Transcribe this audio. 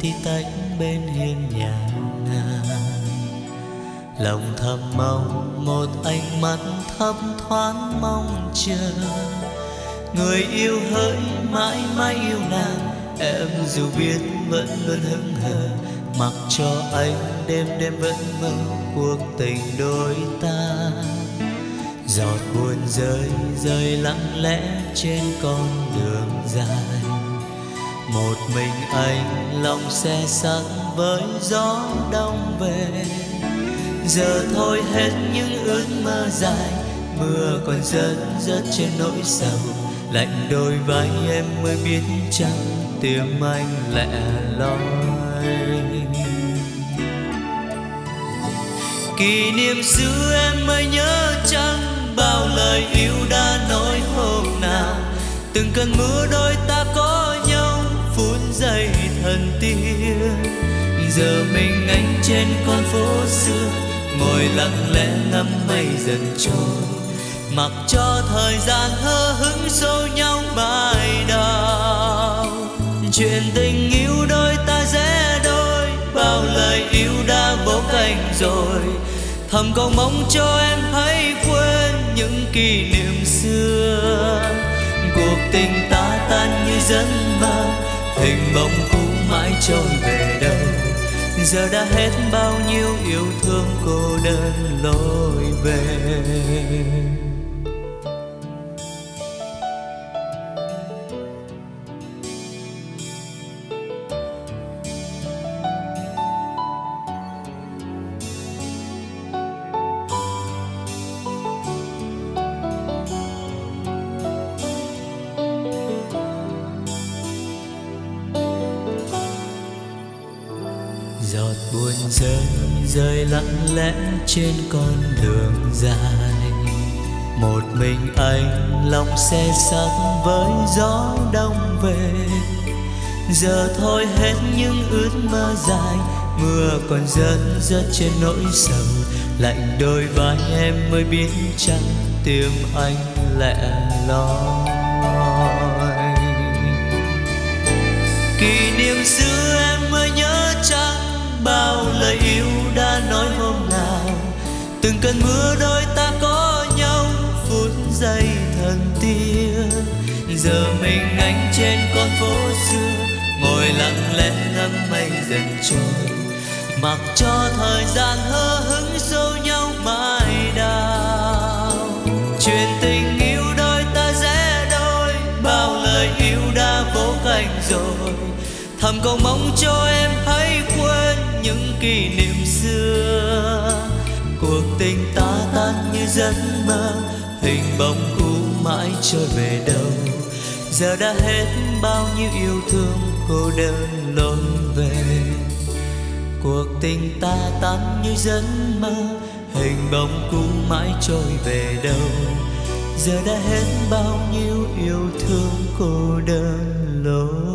tí tách bên hiên nhà nàng. Lòng thầm mong một ánh mắt thấp thoáng mong chờ. Người yêu hỡi mãi mãi yêu nàng, em dù biết vẫn luôn hững hờ. Mặc cho anh đêm đêm vẫn mơ cuộc tình đôi ta. Giọt buồn rơi rơi lặng lẽ trên con đường dài một mình anh lòng xe sắt với gió đông về. Giờ thôi hết những ước mơ dài, mưa còn rớt rớt trên nỗi sầu. Lạnh đôi vai em mới biết chăng tim anh lẻ loi. Kỷ niệm xưa em mới nhớ chăng bao lời yêu đã nói hôm nào. Từng cơn mưa đôi ta thần tiên giờ mình anh trên con phố xưa, ngồi lặng lẽ ngắm mây dần trôi. Mặc cho thời gian hơ hững xô nhau bài đào. Chuyện tình yêu đôi ta rẽ đôi, bao lời yêu đã vô cánh rồi. Thầm cầu mong cho em hãy quên những kỷ niệm xưa. Cuộc tình ta tan như giấc mơ hình bóng cũ mãi trôi về đâu giờ đã hết bao nhiêu yêu thương cô đơn lối về. Giọt buồn rơi rơi lặng lẽ trên con đường dài. Một mình anh, lòng xe sắc với gió đông về. Giờ thôi hết những ước mơ dài, mưa còn rớt rớt trên nỗi sầu. Lạnh đôi vai em mới biết chăng tim anh lẻ loi. Kỷ niệm xưa em dây thần tiên giờ mình anh trên con phố xưa, ngồi lặng lẽ ngắm mây dần trôi. Mặc cho thời gian hơ hững sâu nhau mãi đào. Chuyện tình yêu đôi ta rẽ đôi, bao lời yêu đã vỗ cánh rồi. Thầm cầu mong cho em hãy quên những kỷ niệm xưa. Cuộc tình ta tan như giấc mơ hình bóng cũ mãi trôi về đâu. Giờ đã hết bao nhiêu yêu thương cô đơn lối về. Cuộc tình ta tan như giấc mơ, hình bóng cũ mãi trôi về đâu. Giờ đã hết bao nhiêu yêu thương cô đơn lối